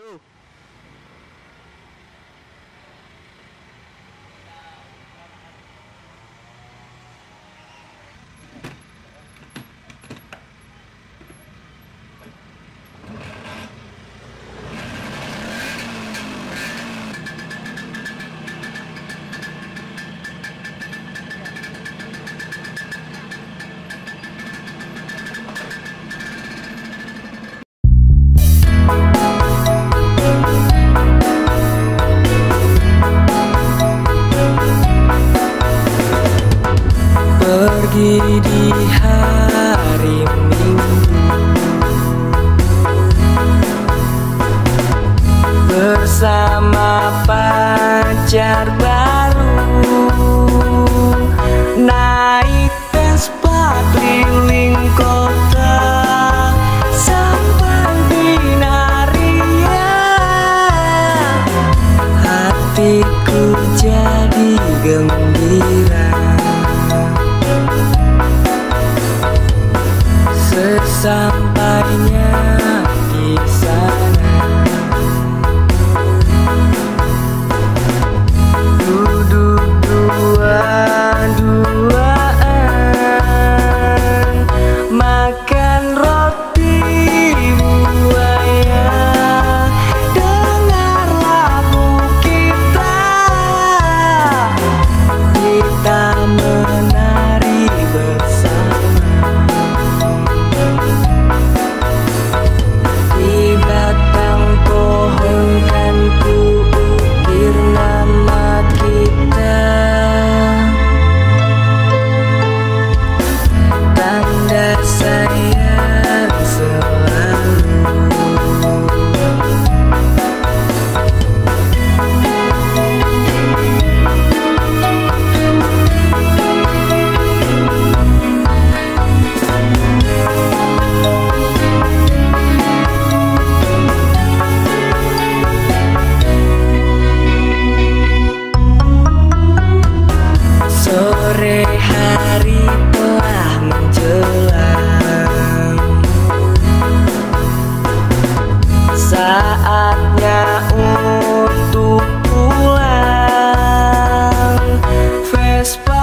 you. di hari Minggu. Bersama pacar baru Naik Vespa keliling kota sampai binaria. Hatiku jadi gembira. sampainya kisah despacio.